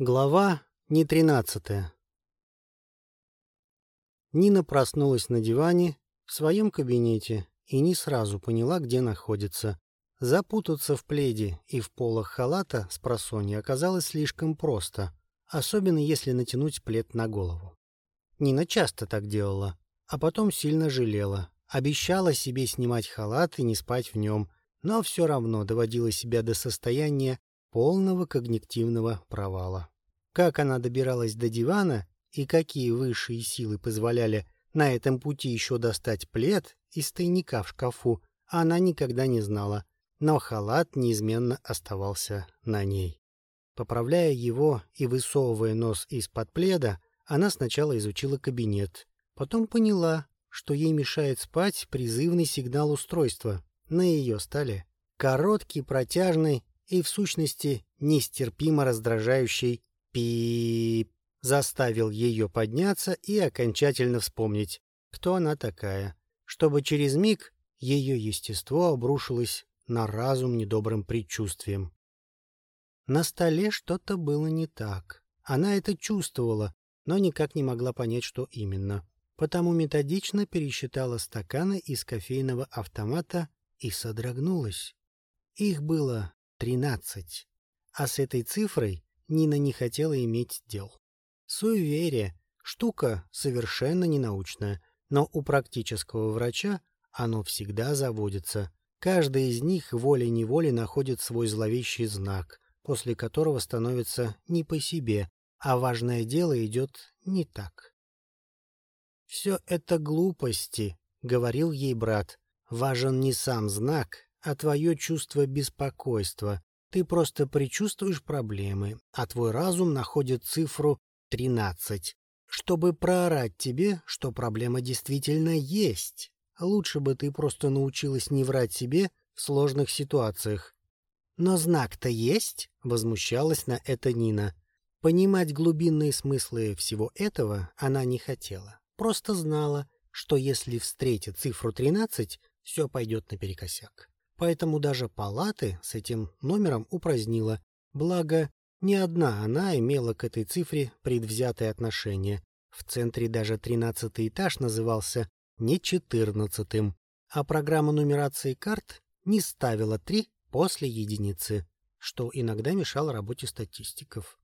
Глава не тринадцатая Нина проснулась на диване в своем кабинете и не сразу поняла, где находится. Запутаться в пледе и в полах халата с просони оказалось слишком просто, особенно если натянуть плед на голову. Нина часто так делала, а потом сильно жалела. Обещала себе снимать халат и не спать в нем, но все равно доводила себя до состояния полного когнитивного провала. Как она добиралась до дивана и какие высшие силы позволяли на этом пути еще достать плед из тайника в шкафу, она никогда не знала, но халат неизменно оставался на ней. Поправляя его и высовывая нос из-под пледа, она сначала изучила кабинет, потом поняла, что ей мешает спать призывный сигнал устройства на ее столе. Короткий, протяжный и, в сущности, нестерпимо раздражающий пип заставил ее подняться и окончательно вспомнить, кто она такая, чтобы через миг ее естество обрушилось на разум недобрым предчувствием. На столе что-то было не так. Она это чувствовала, но никак не могла понять, что именно. Потому методично пересчитала стаканы из кофейного автомата и содрогнулась. Их было тринадцать. А с этой цифрой Нина не хотела иметь дел. Суеверие — штука совершенно ненаучная, но у практического врача оно всегда заводится. Каждый из них волей-неволей находит свой зловещий знак, после которого становится не по себе, а важное дело идет не так. «Все это глупости», — говорил ей брат. «Важен не сам знак, а твое чувство беспокойства. Ты просто предчувствуешь проблемы, а твой разум находит цифру 13, чтобы проорать тебе, что проблема действительно есть. Лучше бы ты просто научилась не врать себе в сложных ситуациях. Но знак-то есть, возмущалась на это Нина. Понимать глубинные смыслы всего этого она не хотела. Просто знала, что если встретит цифру 13, все пойдет наперекосяк поэтому даже палаты с этим номером упразднила, благо ни одна она имела к этой цифре предвзятое отношение. В центре даже тринадцатый этаж назывался не четырнадцатым, а программа нумерации карт не ставила три после единицы, что иногда мешало работе статистиков.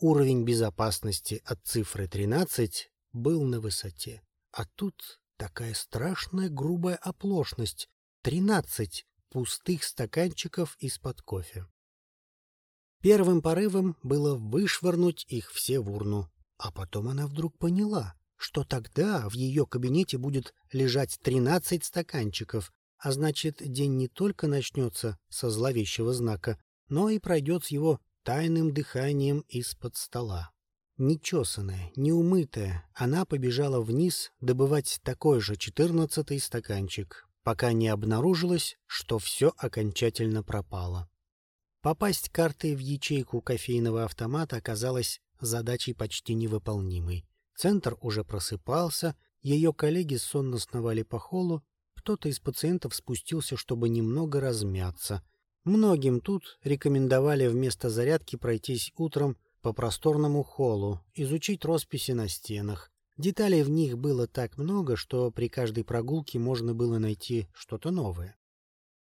Уровень безопасности от цифры 13 был на высоте. А тут такая страшная грубая оплошность. 13 пустых стаканчиков из-под кофе. Первым порывом было вышвырнуть их все в урну, а потом она вдруг поняла, что тогда в ее кабинете будет лежать тринадцать стаканчиков, а значит, день не только начнется со зловещего знака, но и пройдет с его тайным дыханием из-под стола. Нечесанная, неумытая, она побежала вниз добывать такой же четырнадцатый стаканчик, пока не обнаружилось, что все окончательно пропало. Попасть картой в ячейку кофейного автомата оказалось задачей почти невыполнимой. Центр уже просыпался, ее коллеги сонно сновали по холлу, кто-то из пациентов спустился, чтобы немного размяться. Многим тут рекомендовали вместо зарядки пройтись утром по просторному холлу, изучить росписи на стенах, Деталей в них было так много, что при каждой прогулке можно было найти что-то новое.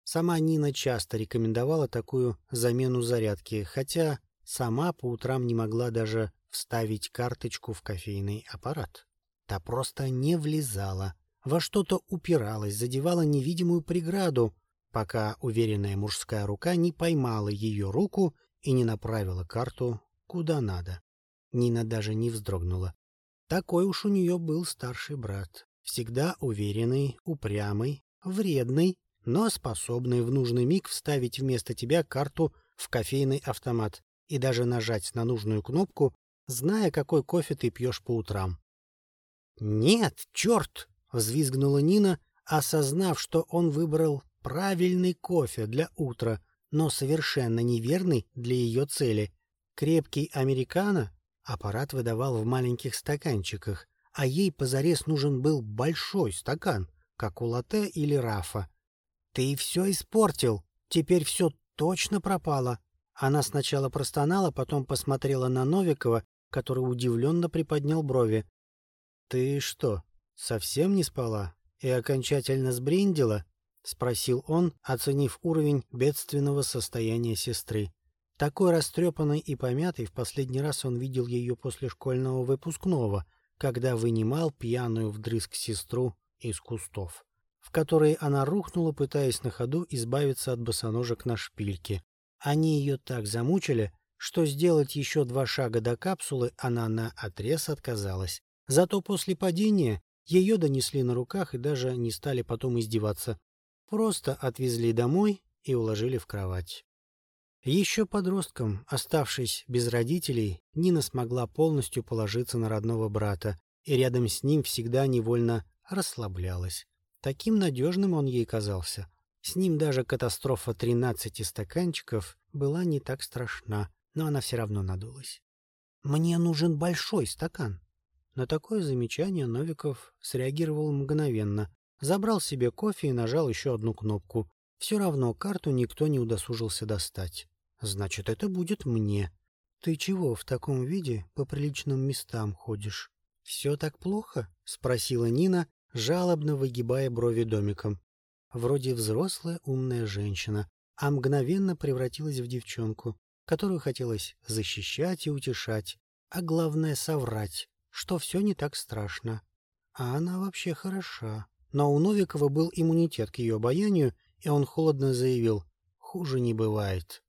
Сама Нина часто рекомендовала такую замену зарядки, хотя сама по утрам не могла даже вставить карточку в кофейный аппарат. Та просто не влезала, во что-то упиралась, задевала невидимую преграду, пока уверенная мужская рука не поймала ее руку и не направила карту куда надо. Нина даже не вздрогнула. Такой уж у нее был старший брат. Всегда уверенный, упрямый, вредный, но способный в нужный миг вставить вместо тебя карту в кофейный автомат и даже нажать на нужную кнопку, зная, какой кофе ты пьешь по утрам. «Нет, черт!» — взвизгнула Нина, осознав, что он выбрал правильный кофе для утра, но совершенно неверный для ее цели. Крепкий американо Аппарат выдавал в маленьких стаканчиках, а ей позарез нужен был большой стакан, как у латте или рафа. «Ты все испортил, теперь все точно пропало», Она сначала простонала, потом посмотрела на Новикова, который удивленно приподнял брови. «Ты что, совсем не спала и окончательно сбрендила?» — спросил он, оценив уровень бедственного состояния сестры. Такой растрепанной и помятой в последний раз он видел ее после школьного выпускного, когда вынимал пьяную вдрызг сестру из кустов, в которые она рухнула, пытаясь на ходу избавиться от босоножек на шпильке. Они ее так замучили, что сделать еще два шага до капсулы она на отрез отказалась. Зато после падения ее донесли на руках и даже не стали потом издеваться. Просто отвезли домой и уложили в кровать. Еще подростком, оставшись без родителей, Нина смогла полностью положиться на родного брата, и рядом с ним всегда невольно расслаблялась. Таким надежным он ей казался. С ним даже катастрофа тринадцати стаканчиков была не так страшна, но она все равно надулась. «Мне нужен большой стакан». На такое замечание Новиков среагировал мгновенно, забрал себе кофе и нажал еще одну кнопку. Все равно карту никто не удосужился достать. Значит, это будет мне. Ты чего в таком виде по приличным местам ходишь? Все так плохо? Спросила Нина, жалобно выгибая брови домиком. Вроде взрослая умная женщина, а мгновенно превратилась в девчонку, которую хотелось защищать и утешать, а главное соврать, что все не так страшно. А она вообще хороша. Но у Новикова был иммунитет к ее обаянию, и он холодно заявил, хуже не бывает.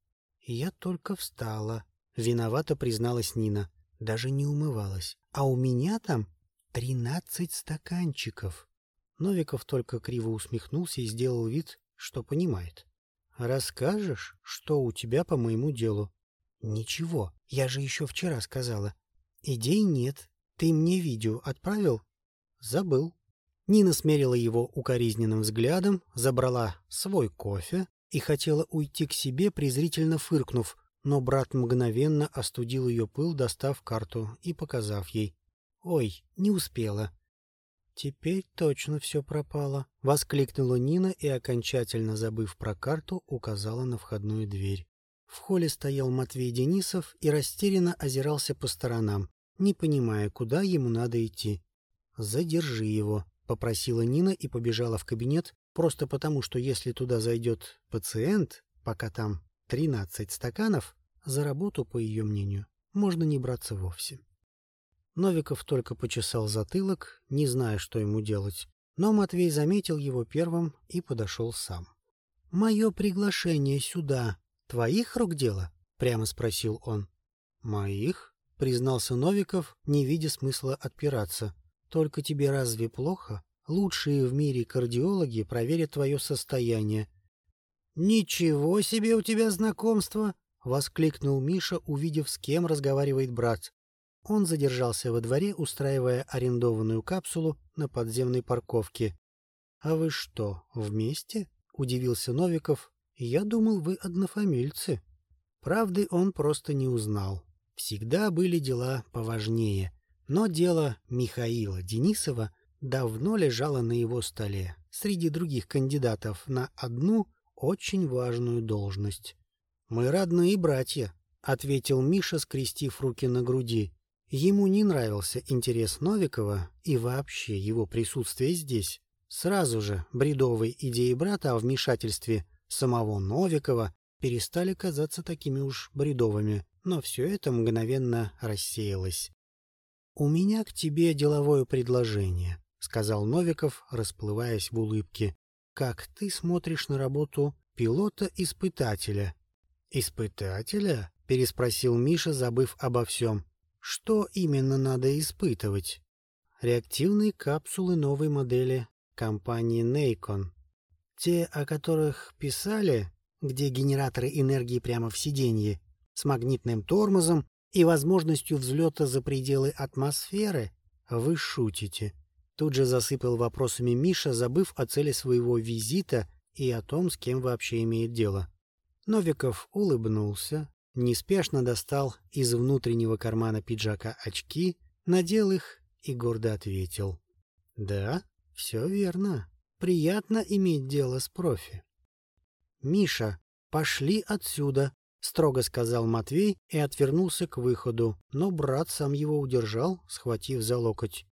«Я только встала», — виновато призналась Нина. Даже не умывалась. «А у меня там тринадцать стаканчиков». Новиков только криво усмехнулся и сделал вид, что понимает. «Расскажешь, что у тебя по моему делу?» «Ничего, я же еще вчера сказала. Идей нет. Ты мне видео отправил?» «Забыл». Нина смерила его укоризненным взглядом, забрала свой кофе, и хотела уйти к себе, презрительно фыркнув, но брат мгновенно остудил ее пыл, достав карту и показав ей. «Ой, не успела». «Теперь точно все пропало», — воскликнула Нина и, окончательно забыв про карту, указала на входную дверь. В холле стоял Матвей Денисов и растерянно озирался по сторонам, не понимая, куда ему надо идти. «Задержи его», — попросила Нина и побежала в кабинет, Просто потому, что если туда зайдет пациент, пока там 13 стаканов, за работу, по ее мнению, можно не браться вовсе. Новиков только почесал затылок, не зная, что ему делать, но Матвей заметил его первым и подошел сам. — Мое приглашение сюда твоих рук дело? — прямо спросил он. — Моих? — признался Новиков, не видя смысла отпираться. — Только тебе разве плохо? Лучшие в мире кардиологи проверят твое состояние. — Ничего себе у тебя знакомство! — воскликнул Миша, увидев, с кем разговаривает брат. Он задержался во дворе, устраивая арендованную капсулу на подземной парковке. — А вы что, вместе? — удивился Новиков. — Я думал, вы однофамильцы. Правды он просто не узнал. Всегда были дела поважнее. Но дело Михаила Денисова — давно лежала на его столе, среди других кандидатов, на одну очень важную должность. «Мы родные братья», — ответил Миша, скрестив руки на груди. Ему не нравился интерес Новикова и вообще его присутствие здесь. Сразу же бредовые идеи брата о вмешательстве самого Новикова перестали казаться такими уж бредовыми, но все это мгновенно рассеялось. «У меня к тебе деловое предложение», — сказал Новиков, расплываясь в улыбке. — Как ты смотришь на работу пилота-испытателя? — Испытателя? — переспросил Миша, забыв обо всем. — Что именно надо испытывать? — Реактивные капсулы новой модели компании Nacon. Те, о которых писали, где генераторы энергии прямо в сиденье, с магнитным тормозом и возможностью взлета за пределы атмосферы, вы шутите. Тут же засыпал вопросами Миша, забыв о цели своего визита и о том, с кем вообще имеет дело. Новиков улыбнулся, неспешно достал из внутреннего кармана пиджака очки, надел их и гордо ответил. — Да, все верно. Приятно иметь дело с профи. — Миша, пошли отсюда, строго сказал Матвей и отвернулся к выходу, но брат сам его удержал, схватив за локоть.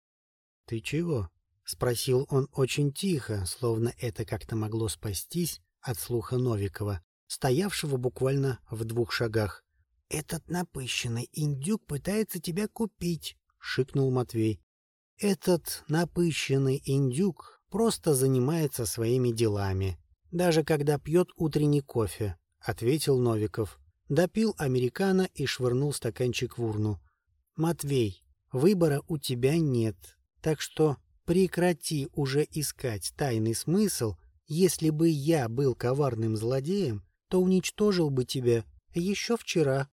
«Ты чего?» — спросил он очень тихо, словно это как-то могло спастись от слуха Новикова, стоявшего буквально в двух шагах. «Этот напыщенный индюк пытается тебя купить», — шикнул Матвей. «Этот напыщенный индюк просто занимается своими делами, даже когда пьет утренний кофе», — ответил Новиков. Допил американо и швырнул стаканчик в урну. «Матвей, выбора у тебя нет, так что прекрати уже искать тайный смысл. Если бы я был коварным злодеем, то уничтожил бы тебя еще вчера».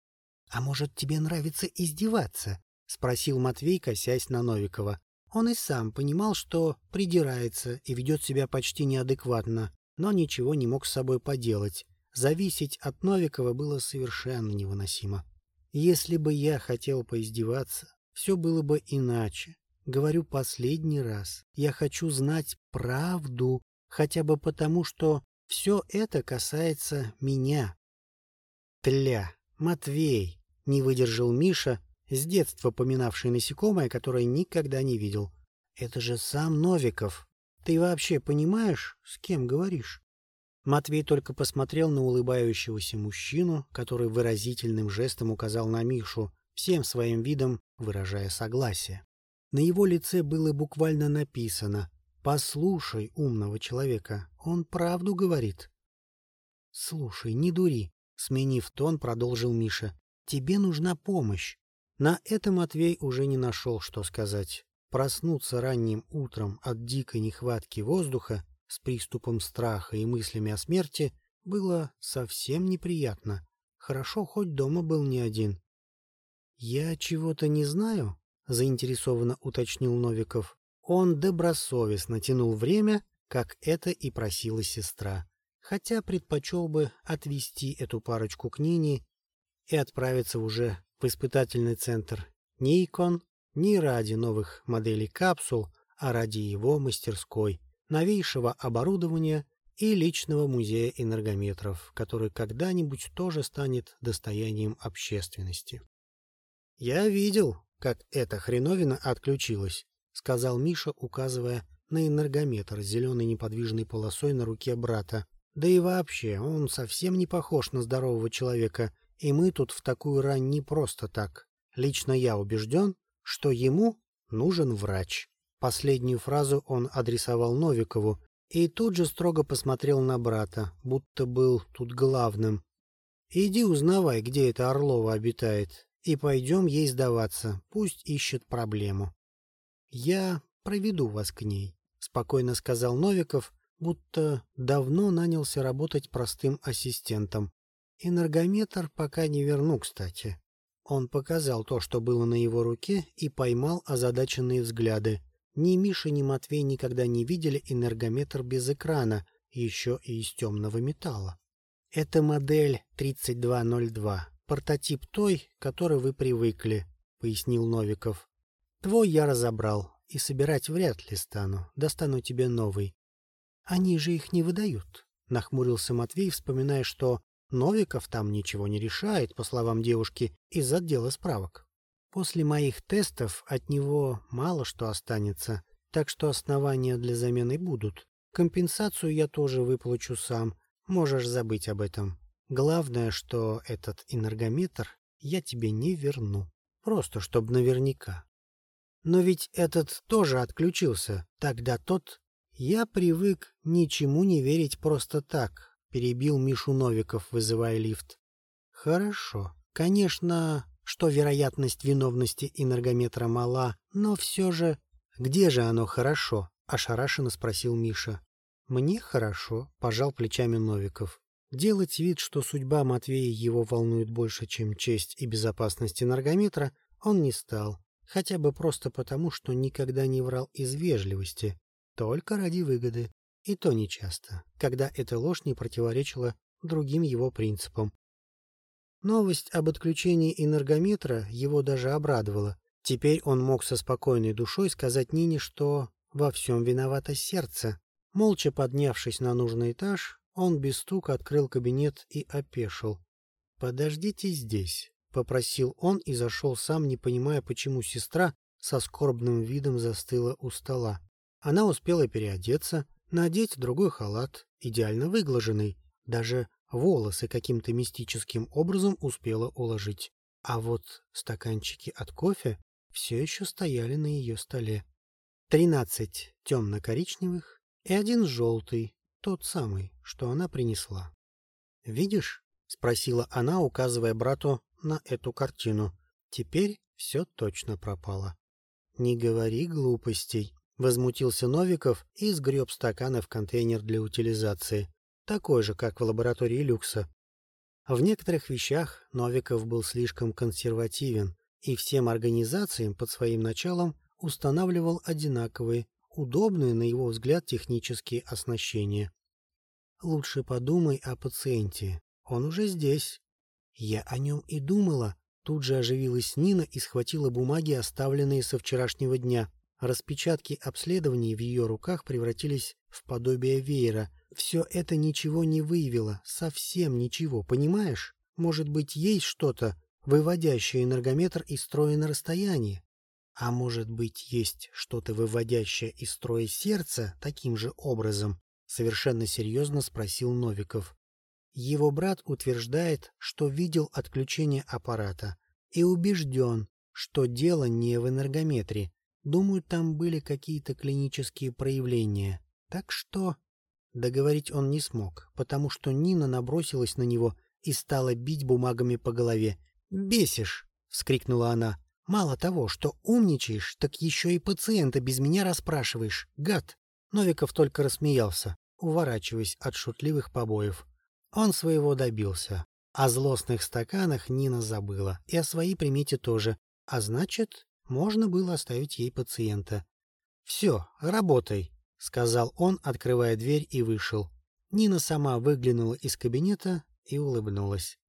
«А может, тебе нравится издеваться?» — спросил Матвей, косясь на Новикова. Он и сам понимал, что придирается и ведет себя почти неадекватно, но ничего не мог с собой поделать. Зависеть от Новикова было совершенно невыносимо. Если бы я хотел поиздеваться, все было бы иначе. Говорю последний раз. Я хочу знать правду, хотя бы потому, что все это касается меня. Тля, Матвей, не выдержал Миша, с детства поминавший насекомое, которое никогда не видел. Это же сам Новиков. Ты вообще понимаешь, с кем говоришь? Матвей только посмотрел на улыбающегося мужчину, который выразительным жестом указал на Мишу, всем своим видом выражая согласие. На его лице было буквально написано «Послушай умного человека, он правду говорит». «Слушай, не дури», — сменив тон, продолжил Миша. «Тебе нужна помощь». На это Матвей уже не нашел, что сказать. Проснуться ранним утром от дикой нехватки воздуха с приступом страха и мыслями о смерти было совсем неприятно. Хорошо, хоть дома был не один. «Я чего-то не знаю?» — заинтересованно уточнил Новиков. Он добросовестно тянул время, как это и просила сестра, хотя предпочел бы отвезти эту парочку к Нине и отправиться уже в испытательный центр Никон не ради новых моделей капсул, а ради его мастерской, новейшего оборудования и личного музея энергометров, который когда-нибудь тоже станет достоянием общественности. «Я видел, как эта хреновина отключилась», — сказал Миша, указывая на энергометр с зеленой неподвижной полосой на руке брата. «Да и вообще, он совсем не похож на здорового человека, и мы тут в такую рань не просто так. Лично я убежден, что ему нужен врач». Последнюю фразу он адресовал Новикову и тут же строго посмотрел на брата, будто был тут главным. «Иди узнавай, где эта Орлова обитает, и пойдем ей сдаваться, пусть ищет проблему». «Я проведу вас к ней», — спокойно сказал Новиков, будто давно нанялся работать простым ассистентом. Энергометр пока не верну, кстати. Он показал то, что было на его руке, и поймал озадаченные взгляды. Ни Миша, ни Матвей никогда не видели энергометр без экрана, еще и из темного металла. Это модель 3202, прототип той, которой вы привыкли, пояснил Новиков. Твой я разобрал, и собирать вряд ли стану, достану тебе новый. Они же их не выдают, нахмурился Матвей, вспоминая, что Новиков там ничего не решает, по словам девушки, из отдела справок. После моих тестов от него мало что останется, так что основания для замены будут. Компенсацию я тоже выплачу сам, можешь забыть об этом. Главное, что этот энергометр я тебе не верну. Просто, чтобы наверняка. Но ведь этот тоже отключился. Тогда тот... Я привык ничему не верить просто так, перебил Мишу Новиков, вызывая лифт. Хорошо. Конечно, что вероятность виновности энергометра мала, но все же... «Где же оно хорошо?» — ошарашенно спросил Миша. «Мне хорошо», — пожал плечами Новиков. Делать вид, что судьба Матвея его волнует больше, чем честь и безопасность энергометра, он не стал, хотя бы просто потому, что никогда не врал из вежливости, только ради выгоды, и то нечасто, когда эта ложь не противоречила другим его принципам, Новость об отключении энергометра его даже обрадовала. Теперь он мог со спокойной душой сказать Нине, что во всем виновато сердце. Молча поднявшись на нужный этаж, он без стука открыл кабинет и опешил. «Подождите здесь», — попросил он и зашел сам, не понимая, почему сестра со скорбным видом застыла у стола. Она успела переодеться, надеть другой халат, идеально выглаженный, даже волосы каким-то мистическим образом успела уложить. А вот стаканчики от кофе все еще стояли на ее столе. Тринадцать темно-коричневых и один желтый, тот самый, что она принесла. «Видишь?» — спросила она, указывая брату на эту картину. «Теперь все точно пропало». «Не говори глупостей», — возмутился Новиков и сгреб стаканы в контейнер для утилизации, такой же, как в лаборатории люкса. В некоторых вещах Новиков был слишком консервативен и всем организациям под своим началом устанавливал одинаковые, удобные, на его взгляд, технические оснащения. Лучше подумай о пациенте. Он уже здесь. Я о нем и думала. Тут же оживилась Нина и схватила бумаги, оставленные со вчерашнего дня. Распечатки обследований в ее руках превратились в подобие веера. Все это ничего не выявило, совсем ничего, понимаешь? Может быть, есть что-то, выводящее энергометр из строя на расстоянии? А может быть, есть что-то выводящее из строя сердца таким же образом? Совершенно серьезно спросил Новиков. Его брат утверждает, что видел отключение аппарата и убежден, что дело не в энергометре. Думаю, там были какие-то клинические проявления. Так что... Договорить он не смог, потому что Нина набросилась на него и стала бить бумагами по голове. «Бесишь!» — вскрикнула она. Мало того, что умничаешь, так еще и пациента без меня расспрашиваешь. Гад!» Новиков только рассмеялся, уворачиваясь от шутливых побоев. Он своего добился. О злостных стаканах Нина забыла, и о своей примете тоже. А значит, можно было оставить ей пациента. «Все, работай», — сказал он, открывая дверь и вышел. Нина сама выглянула из кабинета и улыбнулась.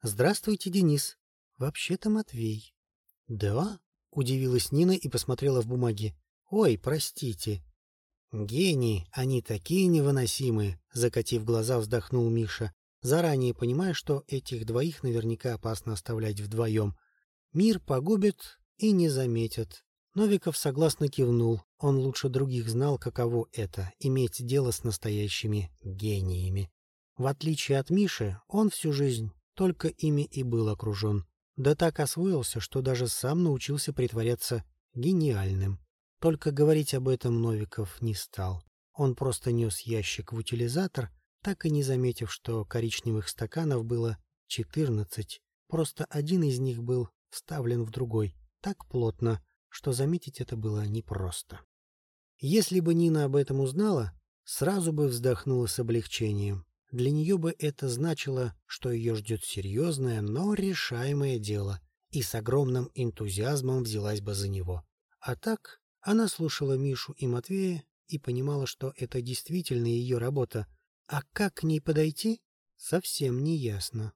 «Здравствуйте, Денис. Вообще-то Матвей». «Да?» — удивилась Нина и посмотрела в бумаги. «Ой, простите». «Гении, они такие невыносимые», — закатив глаза, вздохнул Миша, заранее понимая, что этих двоих наверняка опасно оставлять вдвоем. Мир погубит и не заметят. Новиков согласно кивнул. Он лучше других знал, каково это — иметь дело с настоящими гениями. В отличие от Миши, он всю жизнь только ими и был окружен. Да так освоился, что даже сам научился притворяться гениальным. Только говорить об этом Новиков не стал. Он просто нес ящик в утилизатор, так и не заметив, что коричневых стаканов было четырнадцать. Просто один из них был вставлен в другой, так плотно, что заметить это было непросто. Если бы Нина об этом узнала, сразу бы вздохнула с облегчением. Для нее бы это значило, что ее ждет серьезное, но решаемое дело, и с огромным энтузиазмом взялась бы за него. А так она слушала Мишу и Матвея и понимала, что это действительно ее работа, а как к ней подойти, совсем не ясно.